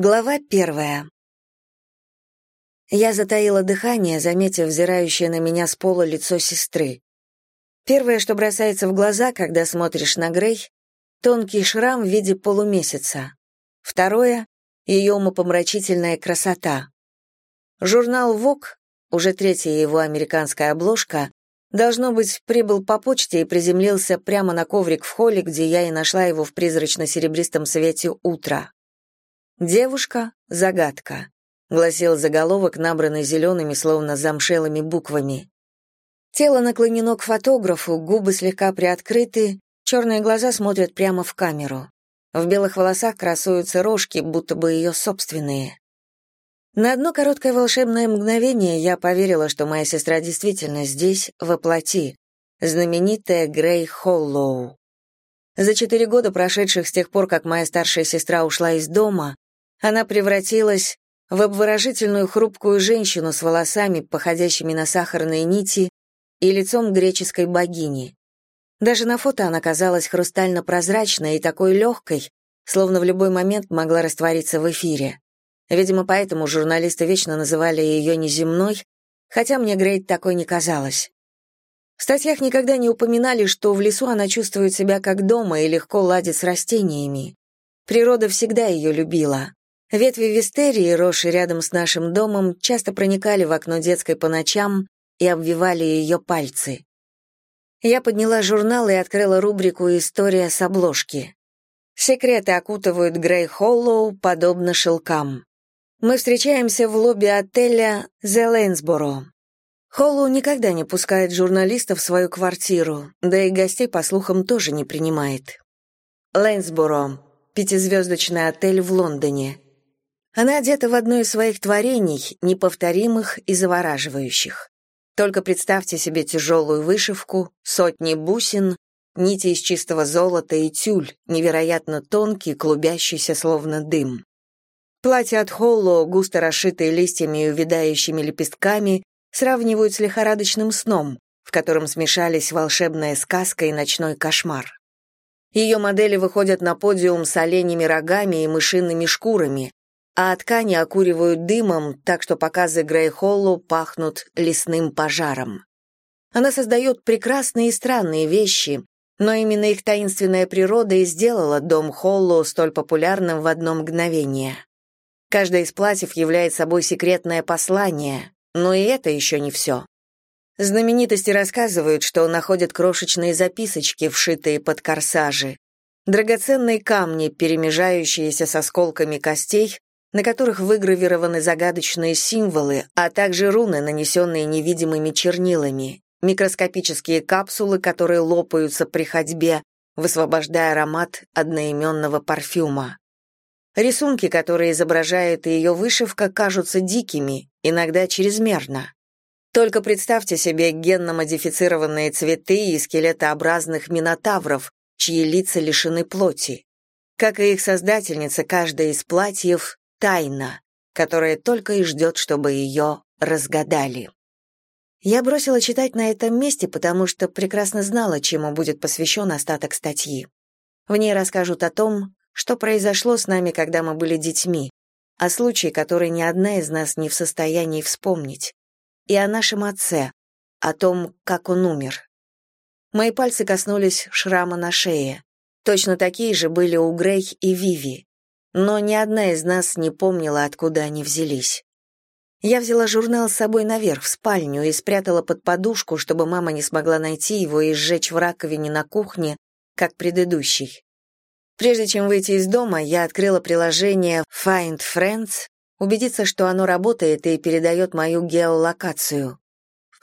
Глава первая. Я затаила дыхание, заметив взирающее на меня с пола лицо сестры. Первое, что бросается в глаза, когда смотришь на Грей — тонкий шрам в виде полумесяца. Второе — ее умопомрачительная красота. Журнал Vogue, уже третья его американская обложка, должно быть, прибыл по почте и приземлился прямо на коврик в холле, где я и нашла его в призрачно-серебристом свете утра. «Девушка — загадка», — гласил заголовок, набранный зелеными, словно замшелыми буквами. Тело наклонено к фотографу, губы слегка приоткрыты, черные глаза смотрят прямо в камеру. В белых волосах красуются рожки, будто бы ее собственные. На одно короткое волшебное мгновение я поверила, что моя сестра действительно здесь, воплоти, знаменитая Грей Холлоу. За четыре года, прошедших с тех пор, как моя старшая сестра ушла из дома, она превратилась в обворожительную хрупкую женщину с волосами, походящими на сахарные нити, и лицом греческой богини. Даже на фото она казалась хрустально-прозрачной и такой легкой, словно в любой момент могла раствориться в эфире. Видимо, поэтому журналисты вечно называли ее неземной, хотя мне Грейт такой не казалось. В статьях никогда не упоминали, что в лесу она чувствует себя как дома и легко ладит с растениями. Природа всегда ее любила. Ветви вистерии, росшие рядом с нашим домом, часто проникали в окно детской по ночам и обвивали ее пальцы. Я подняла журнал и открыла рубрику «История с обложки». Секреты окутывают Грей Холлоу, подобно шелкам. Мы встречаемся в лобби отеля «The Лейнсборо». Холлоу никогда не пускает журналистов в свою квартиру, да и гостей, по слухам, тоже не принимает. Лейнсборо — пятизвездочный отель в Лондоне. Она одета в одно из своих творений, неповторимых и завораживающих. Только представьте себе тяжелую вышивку, сотни бусин, нити из чистого золота и тюль, невероятно тонкий, клубящийся словно дым. Платья от Холло, густо расшитые листьями и увядающими лепестками, сравнивают с лихорадочным сном, в котором смешались волшебная сказка и ночной кошмар. Ее модели выходят на подиум с оленями рогами и мышиными шкурами, а ткани окуривают дымом, так что показы Грей-Холлу пахнут лесным пожаром. Она создает прекрасные и странные вещи, но именно их таинственная природа и сделала дом Холлу столь популярным в одно мгновение. Каждое из платьев является собой секретное послание, но и это еще не все. Знаменитости рассказывают, что находят крошечные записочки, вшитые под корсажи, драгоценные камни, перемежающиеся с осколками костей, на которых выгравированы загадочные символы, а также руны, нанесенные невидимыми чернилами, микроскопические капсулы, которые лопаются при ходьбе, высвобождая аромат одноименного парфюма. Рисунки, которые изображает ее вышивка, кажутся дикими, иногда чрезмерно. Только представьте себе генно-модифицированные цветы и скелетообразных минотавров, чьи лица лишены плоти. Как и их создательница, каждая из платьев тайна, которая только и ждет, чтобы ее разгадали. Я бросила читать на этом месте, потому что прекрасно знала, чему будет посвящен остаток статьи. В ней расскажут о том, что произошло с нами, когда мы были детьми, о случае, который ни одна из нас не в состоянии вспомнить, и о нашем отце, о том, как он умер. Мои пальцы коснулись шрама на шее. Точно такие же были у Грей и Виви но ни одна из нас не помнила, откуда они взялись. Я взяла журнал с собой наверх, в спальню, и спрятала под подушку, чтобы мама не смогла найти его и сжечь в раковине на кухне, как предыдущий. Прежде чем выйти из дома, я открыла приложение Find Friends, убедиться, что оно работает и передает мою геолокацию.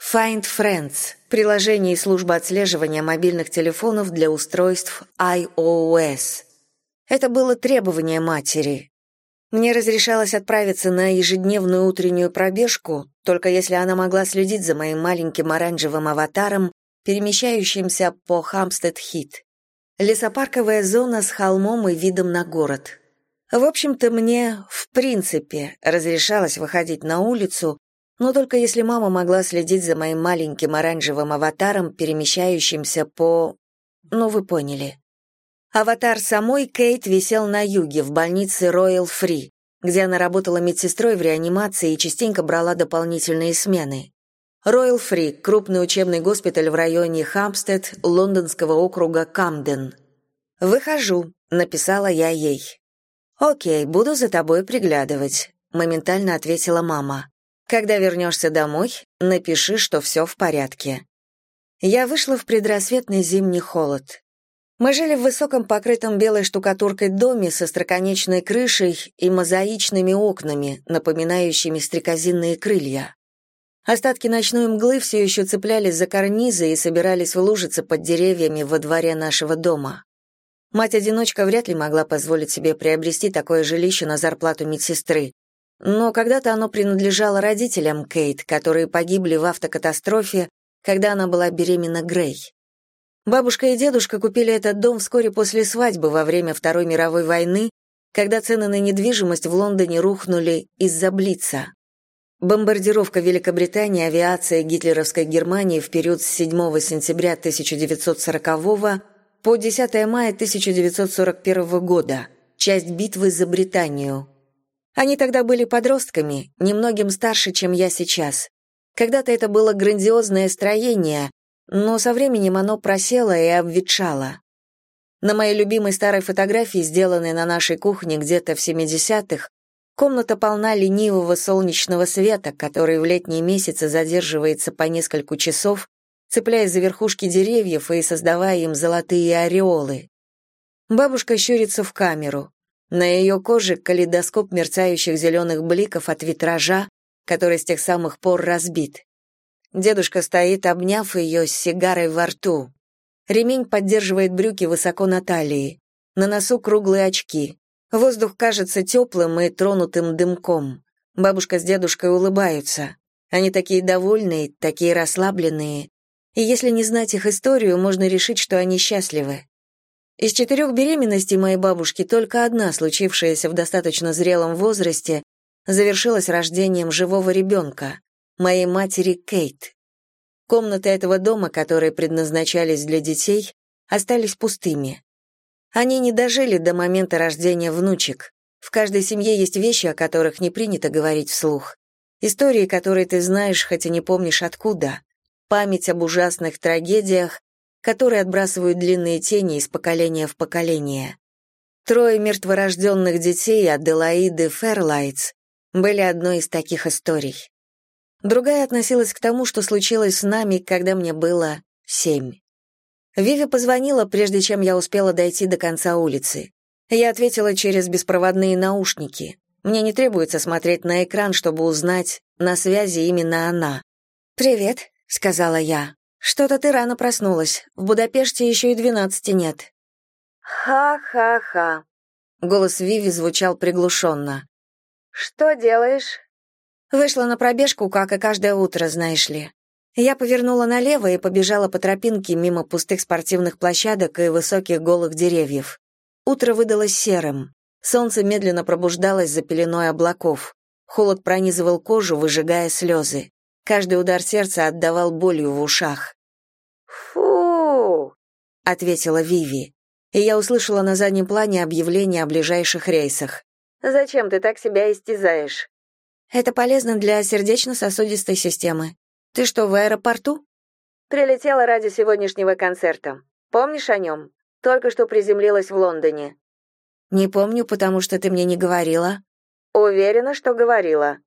Find Friends — приложение и служба отслеживания мобильных телефонов для устройств iOS — это было требование матери. Мне разрешалось отправиться на ежедневную утреннюю пробежку, только если она могла следить за моим маленьким оранжевым аватаром, перемещающимся по Хамстед-Хит. Лесопарковая зона с холмом и видом на город. В общем-то, мне, в принципе, разрешалось выходить на улицу, но только если мама могла следить за моим маленьким оранжевым аватаром, перемещающимся по... Ну, вы поняли. Аватар самой Кейт висел на юге, в больнице Роyal Фри, где она работала медсестрой в реанимации и частенько брала дополнительные смены. Royal Free – крупный учебный госпиталь в районе Хампстед, лондонского округа Камден. «Выхожу», — написала я ей. «Окей, буду за тобой приглядывать», — моментально ответила мама. «Когда вернешься домой, напиши, что все в порядке». Я вышла в предрассветный зимний холод. Мы жили в высоком покрытом белой штукатуркой доме со строконечной крышей и мозаичными окнами, напоминающими стрекозинные крылья. Остатки ночной мглы все еще цеплялись за карнизы и собирались в лужицы под деревьями во дворе нашего дома. Мать-одиночка вряд ли могла позволить себе приобрести такое жилище на зарплату медсестры. Но когда-то оно принадлежало родителям Кейт, которые погибли в автокатастрофе, когда она была беременна Грей. Бабушка и дедушка купили этот дом вскоре после свадьбы во время Второй мировой войны, когда цены на недвижимость в Лондоне рухнули из-за Блица. Бомбардировка Великобритании авиацией гитлеровской Германии в период с 7 сентября 1940 по 10 мая 1941 года, часть битвы за Британию. Они тогда были подростками, немногим старше, чем я сейчас. Когда-то это было грандиозное строение, но со временем оно просело и обветшало. На моей любимой старой фотографии, сделанной на нашей кухне где-то в 70-х, комната полна ленивого солнечного света, который в летние месяцы задерживается по несколько часов цепляясь за верхушки деревьев и создавая им золотые ореолы. Бабушка щурится в камеру. На ее коже калейдоскоп мерцающих зеленых бликов от витража, который с тех самых пор разбит. Дедушка стоит, обняв ее с сигарой во рту. Ремень поддерживает брюки высоко на талии. На носу круглые очки. Воздух кажется теплым и тронутым дымком. Бабушка с дедушкой улыбаются. Они такие довольные, такие расслабленные и если не знать их историю, можно решить, что они счастливы. Из четырех беременностей моей бабушки только одна, случившаяся в достаточно зрелом возрасте, завершилась рождением живого ребенка, моей матери Кейт. Комнаты этого дома, которые предназначались для детей, остались пустыми. Они не дожили до момента рождения внучек. В каждой семье есть вещи, о которых не принято говорить вслух. Истории, которые ты знаешь, хотя не помнишь откуда память об ужасных трагедиях, которые отбрасывают длинные тени из поколения в поколение. Трое мертворожденных детей Аделаиды Ферлайтс были одной из таких историй. Другая относилась к тому, что случилось с нами, когда мне было семь. Виви позвонила, прежде чем я успела дойти до конца улицы. Я ответила через беспроводные наушники. Мне не требуется смотреть на экран, чтобы узнать, на связи именно она. «Привет», — сказала я. «Что-то ты рано проснулась. В Будапеште еще и двенадцати нет». «Ха-ха-ха». Голос Виви звучал приглушенно. «Что делаешь?» Вышла на пробежку, как и каждое утро, знаешь ли. Я повернула налево и побежала по тропинке мимо пустых спортивных площадок и высоких голых деревьев. Утро выдалось серым. Солнце медленно пробуждалось за пеленой облаков. Холод пронизывал кожу, выжигая слезы. Каждый удар сердца отдавал болью в ушах. «Фу!» — ответила Виви. И я услышала на заднем плане объявление о ближайших рейсах. «Зачем ты так себя истязаешь?» «Это полезно для сердечно-сосудистой системы. Ты что, в аэропорту?» «Прилетела ради сегодняшнего концерта. Помнишь о нем? Только что приземлилась в Лондоне». «Не помню, потому что ты мне не говорила». «Уверена, что говорила».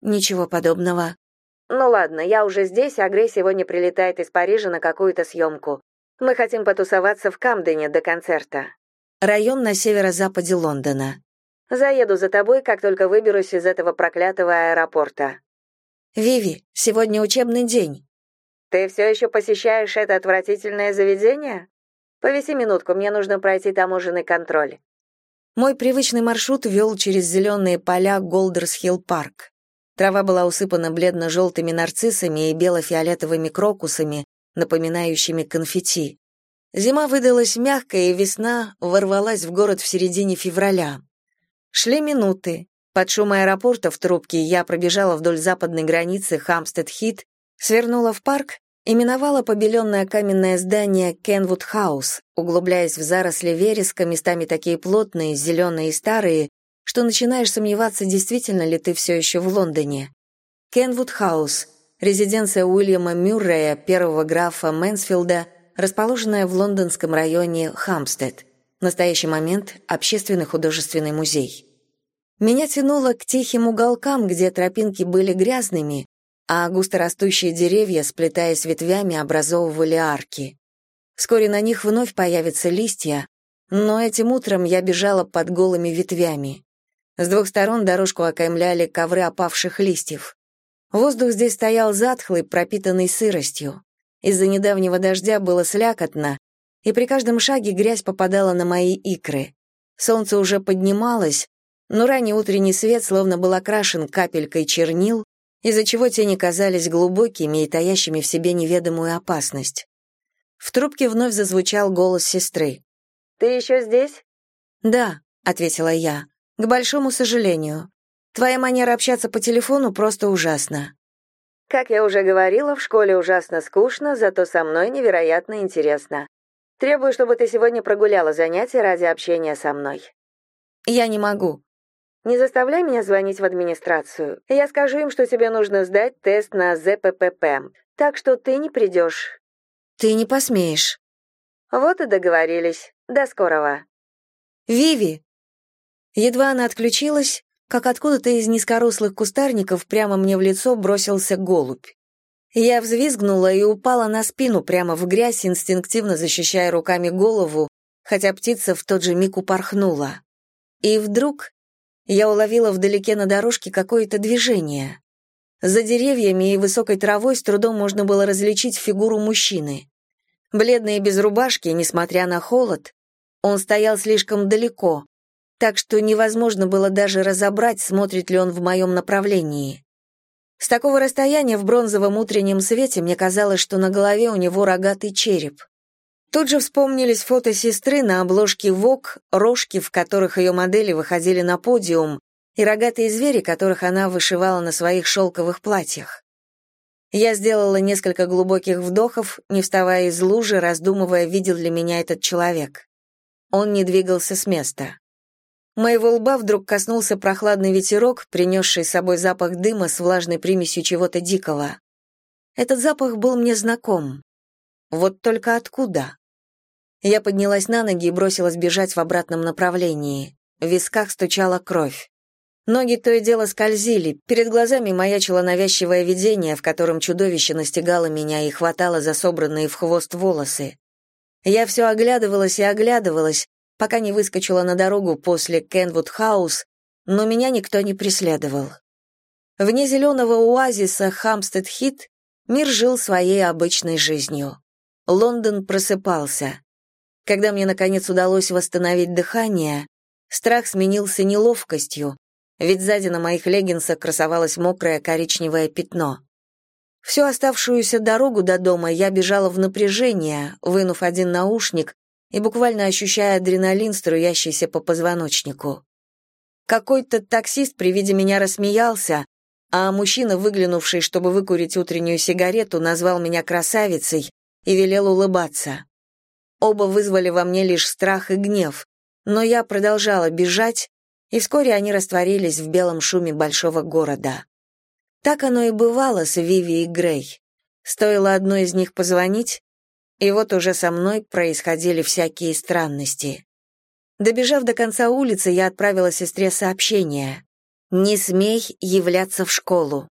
«Ничего подобного. «Ну ладно, я уже здесь, а Грей сегодня прилетает из Парижа на какую-то съемку. Мы хотим потусоваться в Камдене до концерта». Район на северо-западе Лондона. «Заеду за тобой, как только выберусь из этого проклятого аэропорта». «Виви, сегодня учебный день». «Ты все еще посещаешь это отвратительное заведение? Повиси минутку, мне нужно пройти таможенный контроль». Мой привычный маршрут вел через зеленые поля Голдерс-Хилл-парк. Трава была усыпана бледно-желтыми нарциссами и бело-фиолетовыми крокусами, напоминающими конфетти. Зима выдалась мягкая, и весна ворвалась в город в середине февраля. Шли минуты. Под шум аэропорта в трубке я пробежала вдоль западной границы Хамстед-Хит, свернула в парк и миновала побеленное каменное здание Кенвуд-хаус, углубляясь в заросли вереска, местами такие плотные, зеленые и старые, что начинаешь сомневаться, действительно ли ты все еще в Лондоне. Кенвуд Хаус, резиденция Уильяма Мюррея, первого графа Мэнсфилда, расположенная в лондонском районе Хамстед. В настоящий момент общественный художественный музей. Меня тянуло к тихим уголкам, где тропинки были грязными, а густорастущие деревья, сплетаясь ветвями, образовывали арки. Вскоре на них вновь появятся листья, но этим утром я бежала под голыми ветвями. С двух сторон дорожку окаймляли ковры опавших листьев. Воздух здесь стоял затхлый, пропитанный сыростью. Из-за недавнего дождя было слякотно, и при каждом шаге грязь попадала на мои икры. Солнце уже поднималось, но ранний утренний свет словно был окрашен капелькой чернил, из-за чего тени казались глубокими и таящими в себе неведомую опасность. В трубке вновь зазвучал голос сестры. «Ты еще здесь?» «Да», — ответила я, — «к большому сожалению. Твоя манера общаться по телефону просто ужасна». «Как я уже говорила, в школе ужасно скучно, зато со мной невероятно интересно. Требую, чтобы ты сегодня прогуляла занятия ради общения со мной». «Я не могу». «Не заставляй меня звонить в администрацию. Я скажу им, что тебе нужно сдать тест на ЗППП, так что ты не придешь». «Ты не посмеешь». «Вот и договорились. До скорого. Виви. Едва она отключилась, как откуда-то из низкорослых кустарников прямо мне в лицо бросился голубь. Я взвизгнула и упала на спину прямо в грязь, инстинктивно защищая руками голову, хотя птица в тот же миг упорхнула. И вдруг я уловила вдалеке на дорожке какое-то движение. За деревьями и высокой травой с трудом можно было различить фигуру мужчины. Бледный и без рубашки, несмотря на холод, он стоял слишком далеко, так что невозможно было даже разобрать, смотрит ли он в моем направлении. С такого расстояния в бронзовом утреннем свете мне казалось, что на голове у него рогатый череп. Тут же вспомнились фото сестры на обложке ВОК, рожки, в которых ее модели выходили на подиум, и рогатые звери, которых она вышивала на своих шелковых платьях. Я сделала несколько глубоких вдохов, не вставая из лужи, раздумывая, видел ли меня этот человек. Он не двигался с места. Моего лба вдруг коснулся прохладный ветерок, принесший с собой запах дыма с влажной примесью чего-то дикого. Этот запах был мне знаком. Вот только откуда? Я поднялась на ноги и бросилась бежать в обратном направлении. В висках стучала кровь. Ноги то и дело скользили, перед глазами маячило навязчивое видение, в котором чудовище настигало меня и хватало за собранные в хвост волосы. Я все оглядывалась и оглядывалась, пока не выскочила на дорогу после Кенвуд-хаус, но меня никто не преследовал. Вне зеленого оазиса Хамстед-Хит мир жил своей обычной жизнью. Лондон просыпался. Когда мне, наконец, удалось восстановить дыхание, страх сменился неловкостью, ведь сзади на моих леггинсах красовалось мокрое коричневое пятно. Всю оставшуюся дорогу до дома я бежала в напряжение, вынув один наушник и буквально ощущая адреналин, струящийся по позвоночнику. Какой-то таксист при виде меня рассмеялся, а мужчина, выглянувший, чтобы выкурить утреннюю сигарету, назвал меня красавицей и велел улыбаться. Оба вызвали во мне лишь страх и гнев, но я продолжала бежать, и вскоре они растворились в белом шуме большого города. Так оно и бывало с Виви и Грей. Стоило одной из них позвонить, и вот уже со мной происходили всякие странности. Добежав до конца улицы, я отправила сестре сообщение. «Не смей являться в школу».